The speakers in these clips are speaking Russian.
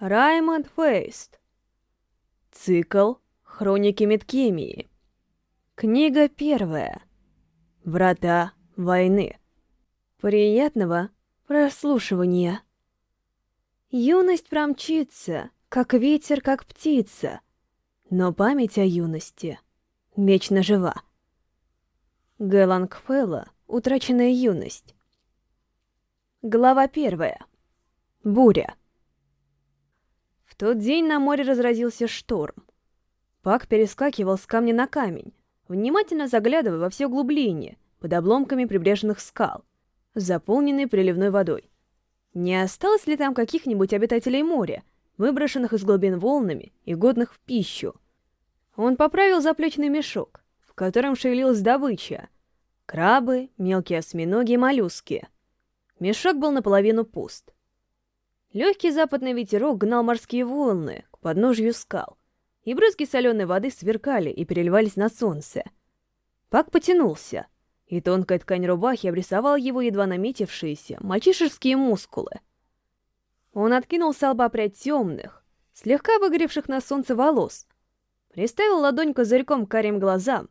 Раймонд Фейст. Цикл Хроники Меткемии. Книга первая. Врата войны. Приятного прослушивания. Юность промчится, как ветер, как птица, но память о юности вечно жива. Гэлангфелла «Утраченная юность». Глава первая. Буря. В тот день на море разразился шторм. Пак перескакивал с камня на камень, внимательно заглядывая во все углубления под обломками прибрежных скал, заполненные приливной водой. Не осталось ли там каких-нибудь обитателей моря, выброшенных из глубин волнами и годных в пищу? Он поправил заплечный мешок, в котором шевелилась добыча — крабы, мелкие осьминоги и моллюски — Мешок был наполовину пуст. Легкий западный ветерок гнал морские волны к подножью скал, и брызги соленой воды сверкали и переливались на солнце. Пак потянулся, и тонкая ткань рубахи обрисовала его едва наметившиеся мальчишеские мускулы. Он откинул с лба прядь темных, слегка выгоревших на солнце волос, приставил ладонь козырьком к карим глазам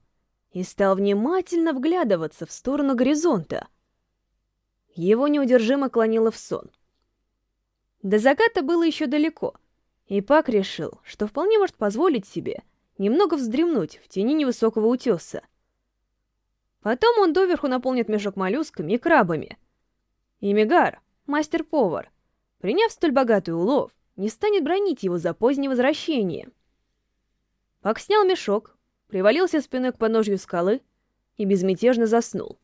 и стал внимательно вглядываться в сторону горизонта — его неудержимо клонило в сон. До заката было еще далеко, и Пак решил, что вполне может позволить себе немного вздремнуть в тени невысокого утеса. Потом он доверху наполнит мешок моллюсками и крабами. И Мегар, мастер-повар, приняв столь богатый улов, не станет бронить его за позднее возвращение. Пак снял мешок, привалился спиной к подножью скалы и безмятежно заснул.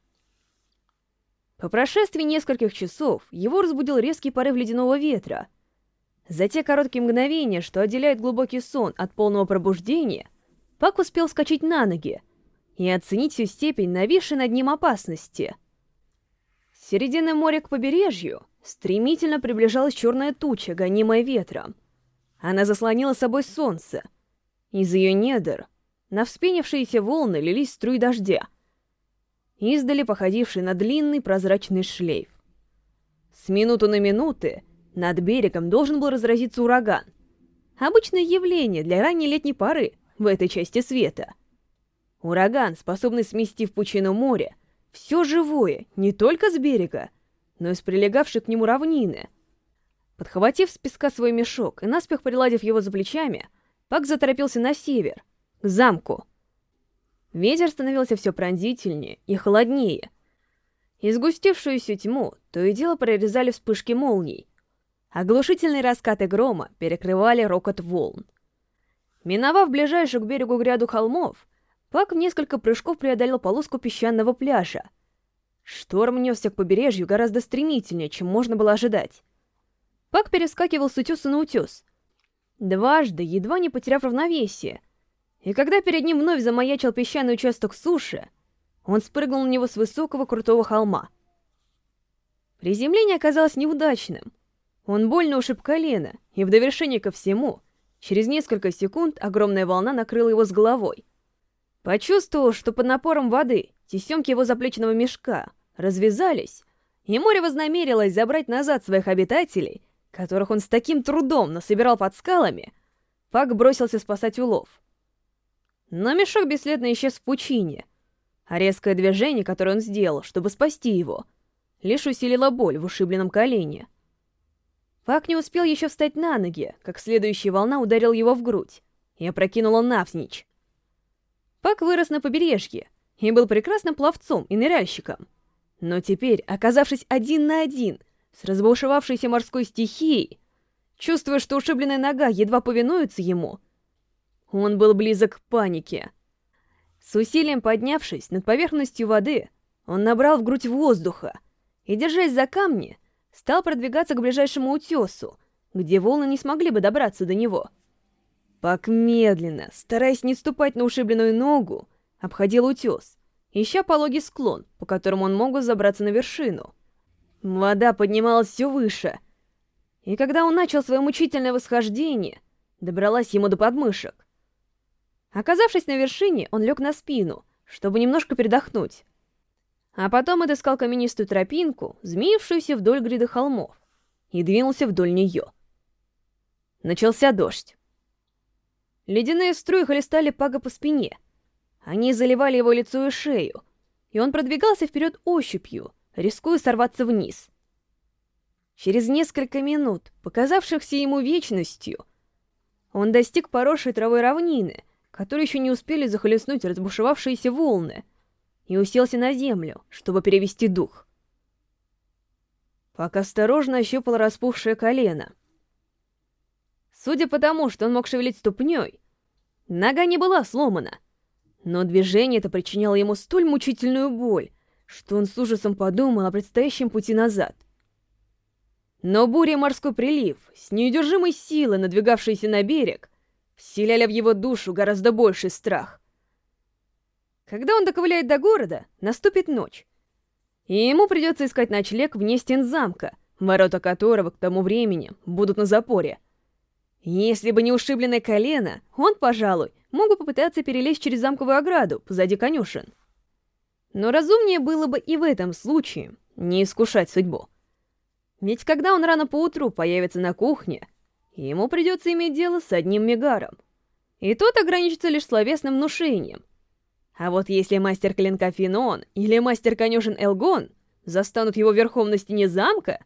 По прошествии нескольких часов его разбудил резкий порыв ледяного ветра. За те короткие мгновения, что отделяют глубокий сон от полного пробуждения, Пак успел вскочить на ноги и оценить всю степень нависшей над ним опасности. С середины моря к побережью стремительно приближалась черная туча, гонимая ветром. Она заслонила собой солнце. Из ее недр на вспенившиеся волны лились струи дождя — издали походивший на длинный прозрачный шлейф. С минуту на минуты над берегом должен был разразиться ураган. Обычное явление для ранней летней поры в этой части света. Ураган, способный смести в пучину моря все живое не только с берега, но и с прилегавшей к нему равнины. Подхватив с песка свой мешок и наспех приладив его за плечами, Пак заторопился на север, к замку — Ветер становился все пронзительнее и холоднее. Изгустевшуюся тьму то и дело прорезали вспышки молний. Оглушительные раскаты грома перекрывали рокот волн. Миновав ближайшую к берегу гряду холмов, Пак в несколько прыжков преодолел полоску песчаного пляжа. Шторм несся к побережью гораздо стремительнее, чем можно было ожидать. Пак перескакивал с утеса на утес. Дважды, едва не потеряв равновесие — и когда перед ним вновь замаячил песчаный участок суши, он спрыгнул на него с высокого крутого холма. Приземление оказалось неудачным. Он больно ушиб колено, и в довершение ко всему, через несколько секунд огромная волна накрыла его с головой. Почувствовав, что под напором воды тесемки его заплечного мешка развязались, и море вознамерилось забрать назад своих обитателей, которых он с таким трудом насобирал под скалами, Пак бросился спасать улов — но мешок бесследно исчез в пучине, а резкое движение, которое он сделал, чтобы спасти его, лишь усилило боль в ушибленном колене. Пак не успел еще встать на ноги, как следующая волна ударила его в грудь и опрокинула навзничь. Пак вырос на побережье и был прекрасным пловцом и ныряльщиком. Но теперь, оказавшись один на один с разбушевавшейся морской стихией, чувствуя, что ушибленная нога едва повинуется ему, он был близок к панике. С усилием поднявшись над поверхностью воды, он набрал в грудь воздуха и, держась за камни, стал продвигаться к ближайшему утесу, где волны не смогли бы добраться до него. Пак медленно, стараясь не ступать на ушибленную ногу, обходил утес, ища пологий склон, по которому он мог бы забраться на вершину. Вода поднималась все выше, и когда он начал свое мучительное восхождение, добралась ему до подмышек. Оказавшись на вершине, он лег на спину, чтобы немножко передохнуть. А потом отыскал каменистую тропинку, змеившуюся вдоль гряды холмов, и двинулся вдоль нее. Начался дождь. Ледяные струи хлестали Пага по спине. Они заливали его лицо и шею, и он продвигался вперед ощупью, рискуя сорваться вниз. Через несколько минут, показавшихся ему вечностью, он достиг поросшей травой равнины, которые еще не успели захлестнуть разбушевавшиеся волны, и уселся на землю, чтобы перевести дух. Пак осторожно ощупал распухшее колено. Судя по тому, что он мог шевелить ступней, нога не была сломана, но движение это причиняло ему столь мучительную боль, что он с ужасом подумал о предстоящем пути назад. Но буря морской прилив, с неудержимой силой надвигавшиеся на берег, вселяли в его душу гораздо больший страх. Когда он доковыляет до города, наступит ночь, и ему придется искать ночлег вне стен замка, ворота которого к тому времени будут на запоре. Если бы не ушибленное колено, он, пожалуй, мог бы попытаться перелезть через замковую ограду позади конюшен. Но разумнее было бы и в этом случае не искушать судьбу. Ведь когда он рано поутру появится на кухне, ему придется иметь дело с одним Мегаром. И тот ограничится лишь словесным внушением. А вот если мастер клинка Финон или мастер конюшен Элгон застанут его верхом на стене замка,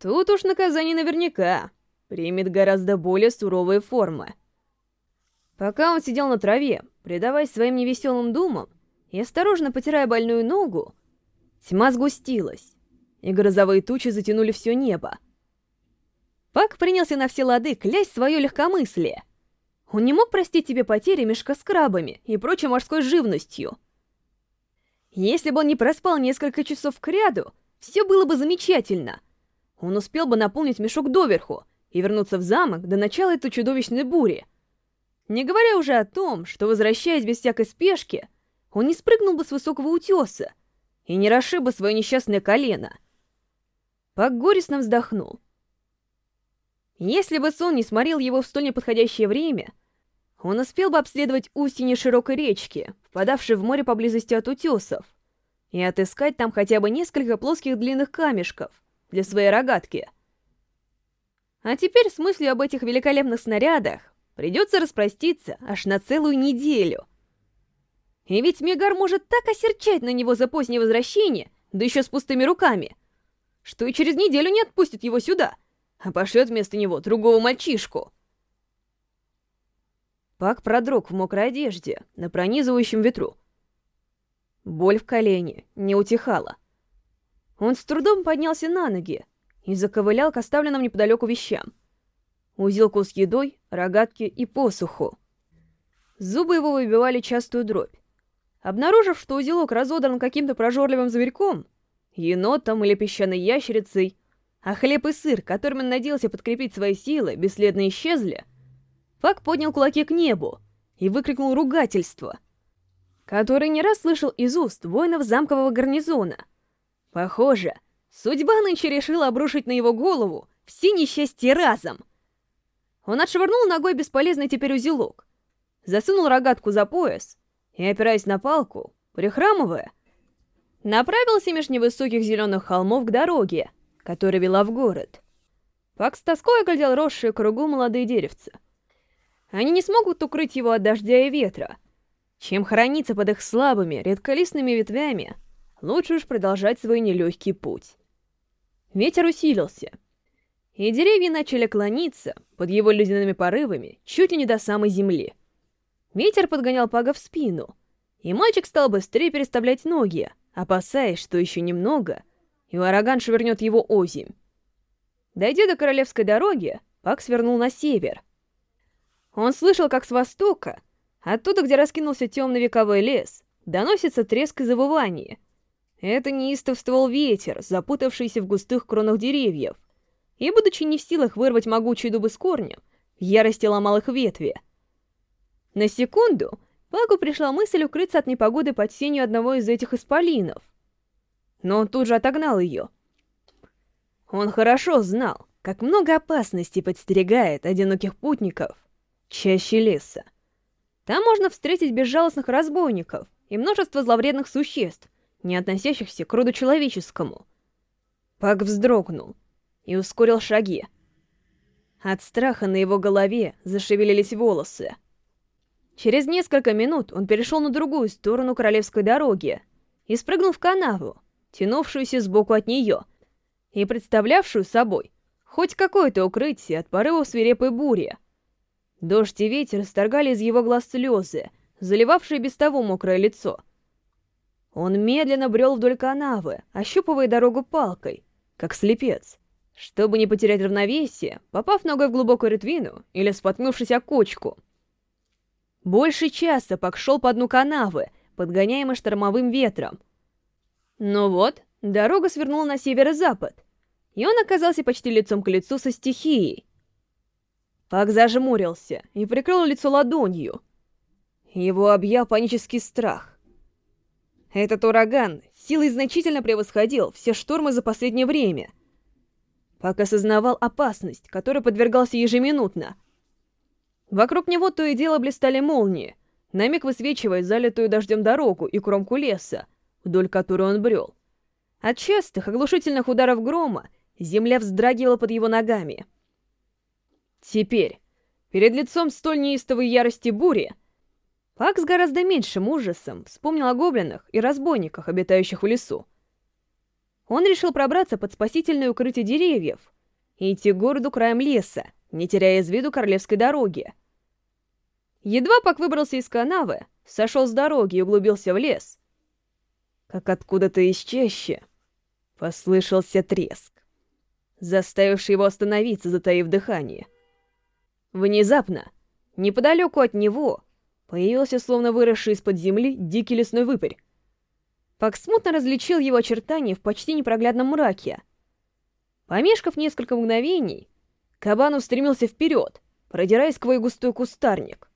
тут уж наказание наверняка примет гораздо более суровые формы. Пока он сидел на траве, предаваясь своим невеселым думам и осторожно потирая больную ногу, тьма сгустилась и грозовые тучи затянули все небо. Пак принялся на все лады клясть свое легкомыслие. Он не мог простить себе потери мешка с крабами и прочей морской живностью. Если бы он не проспал несколько часов к ряду, все было бы замечательно. Он успел бы наполнить мешок доверху и вернуться в замок до начала этой чудовищной бури. Не говоря уже о том, что, возвращаясь без всякой спешки, он не спрыгнул бы с высокого утеса и не расшиб бы свое несчастное колено. Пак горестно вздохнул. Если бы сон не сморил его в столь неподходящее время, он успел бы обследовать устье неширокой речки, впадавшей в море поблизости от утесов, и отыскать там хотя бы несколько плоских длинных камешков для своей рогатки. А теперь с мыслью об этих великолепных снарядах придется распроститься аж на целую неделю. И ведь Мегар может так осерчать на него за позднее возвращение, да еще с пустыми руками — что и через неделю не отпустит его сюда, а пошлет вместо него другого мальчишку. Пак продрог в мокрой одежде, на пронизывающем ветру. Боль в колене не утихала. Он с трудом поднялся на ноги и заковылял к оставленным неподалеку вещам. Узелку с едой, рогатки и посуху. Зубы его выбивали частую дробь. Обнаружив, что узелок разодран каким-то прожорливым зверьком, енотом или песчаной ящерицей, а хлеб и сыр, которым он надеялся подкрепить свои силы, бесследно исчезли, Фак поднял кулаки к небу и выкрикнул ругательство, которое не раз слышал из уст воинов замкового гарнизона. Похоже, судьба нынче решила обрушить на его голову все несчастья разом. Он отшвырнул ногой бесполезный теперь узелок, засунул рогатку за пояс и, опираясь на палку, прихрамывая, направился меж невысоких зеленых холмов к дороге, которая вела в город. Пак с тоской оглядел росшие кругу молодые деревца. Они не смогут укрыть его от дождя и ветра. Чем храниться под их слабыми, редколистными ветвями, лучше уж продолжать свой нелегкий путь. Ветер усилился, и деревья начали клониться под его ледяными порывами чуть ли не до самой земли. Ветер подгонял Пага в спину, и мальчик стал быстрее переставлять ноги, опасаясь, что еще немного, и ураган швырнет его озимь. Дойдя до Королевской дороги, Пак свернул на север. Он слышал, как с востока, оттуда, где раскинулся темный вековой лес, доносится треск и завывание. Это неистовствовал ветер, запутавшийся в густых кронах деревьев, и, будучи не в силах вырвать могучие дубы с корнем, в ярости ломал их ветви. На секунду Пагу пришла мысль укрыться от непогоды под сенью одного из этих исполинов. Но он тут же отогнал ее. Он хорошо знал, как много опасностей подстерегает одиноких путников чаще леса. Там можно встретить безжалостных разбойников и множество зловредных существ, не относящихся к роду человеческому. Пак вздрогнул и ускорил шаги. От страха на его голове зашевелились волосы. Через несколько минут он перешел на другую сторону королевской дороги и спрыгнул в канаву, тянувшуюся сбоку от нее, и представлявшую собой хоть какое-то укрытие от порывов свирепой бури. Дождь и ветер сторгали из его глаз слезы, заливавшие без того мокрое лицо. Он медленно брел вдоль канавы, ощупывая дорогу палкой, как слепец, чтобы не потерять равновесие, попав ногой в глубокую ретвину или споткнувшись о кочку. Больше часа Пак шел по дну канавы, подгоняемый штормовым ветром. Но вот, дорога свернула на северо-запад, и он оказался почти лицом к лицу со стихией. Пак зажмурился и прикрыл лицо ладонью. Его объял панический страх. Этот ураган силой значительно превосходил все штормы за последнее время. Пак осознавал опасность, которой подвергался ежеминутно. Вокруг него то и дело блистали молнии, на миг высвечивая залитую дождем дорогу и кромку леса, вдоль которой он брел. От частых оглушительных ударов грома Земля вздрагивала под его ногами. Теперь, перед лицом столь неистовой ярости бури, Пак с гораздо меньшим ужасом вспомнил о гоблинах и разбойниках, обитающих в лесу. Он решил пробраться под спасительное укрытие деревьев и идти к городу краем леса, не теряя из виду королевской дороги. Едва Пак выбрался из канавы, сошел с дороги и углубился в лес, как откуда-то из чаще послышался треск заставивший его остановиться, затаив дыхание. Внезапно, неподалеку от него, появился словно выросший из-под земли дикий лесной выпарь. Пак смутно различил его очертания в почти непроглядном мраке. Помешкав несколько мгновений, кабан устремился вперед, продираясь сквозь густой кустарник.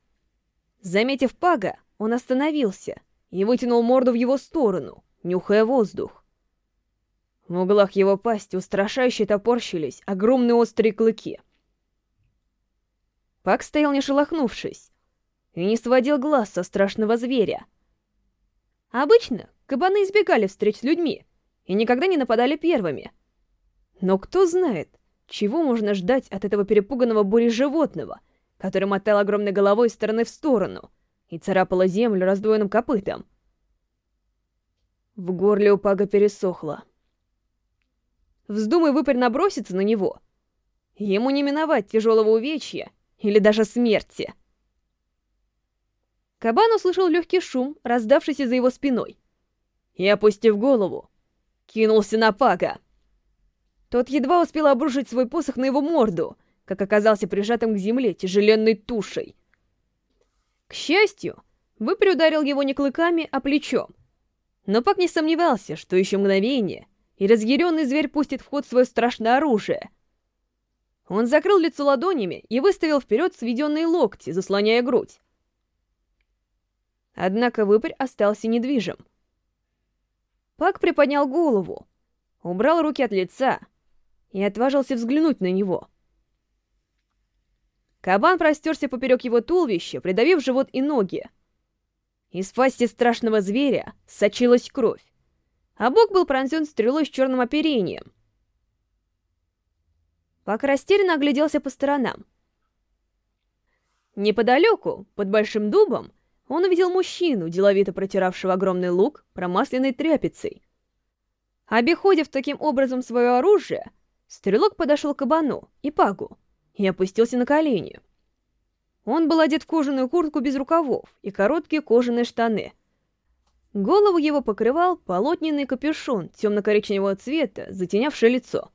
Заметив Пага, он остановился и вытянул морду в его сторону, нюхая воздух. В углах его пасти устрашающе топорщились огромные острые клыки. Пак стоял не шелохнувшись и не сводил глаз со страшного зверя. Обычно кабаны избегали встреч с людьми и никогда не нападали первыми. Но кто знает, чего можно ждать от этого перепуганного бури животного, который мотал огромной головой из стороны в сторону и царапало землю раздвоенным копытом. В горле у Пага пересохло. Вздумай выпарь наброситься на него. Ему не миновать тяжелого увечья или даже смерти. Кабан услышал легкий шум, раздавшийся за его спиной. И, опустив голову, кинулся на Пага. Тот едва успел обрушить свой посох на его морду, как оказался прижатым к земле тяжеленной тушей. К счастью, выпрь ударил его не клыками, а плечом. Но Пак не сомневался, что еще мгновение — и разъяренный зверь пустит в ход свое страшное оружие. Он закрыл лицо ладонями и выставил вперед сведенные локти, заслоняя грудь. Однако выпарь остался недвижим. Пак приподнял голову, убрал руки от лица и отважился взглянуть на него. Кабан простерся поперек его туловища, придавив живот и ноги. Из пасти страшного зверя сочилась кровь а бок был пронзен стрелой с черным оперением. Пак растерянно огляделся по сторонам. Неподалеку, под большим дубом, он увидел мужчину, деловито протиравшего огромный лук промасленной тряпицей. Обиходив таким образом свое оружие, стрелок подошел к кабану и пагу и опустился на колени. Он был одет в кожаную куртку без рукавов и короткие кожаные штаны — Голову его покрывал полотненный капюшон темно-коричневого цвета, затенявший лицо.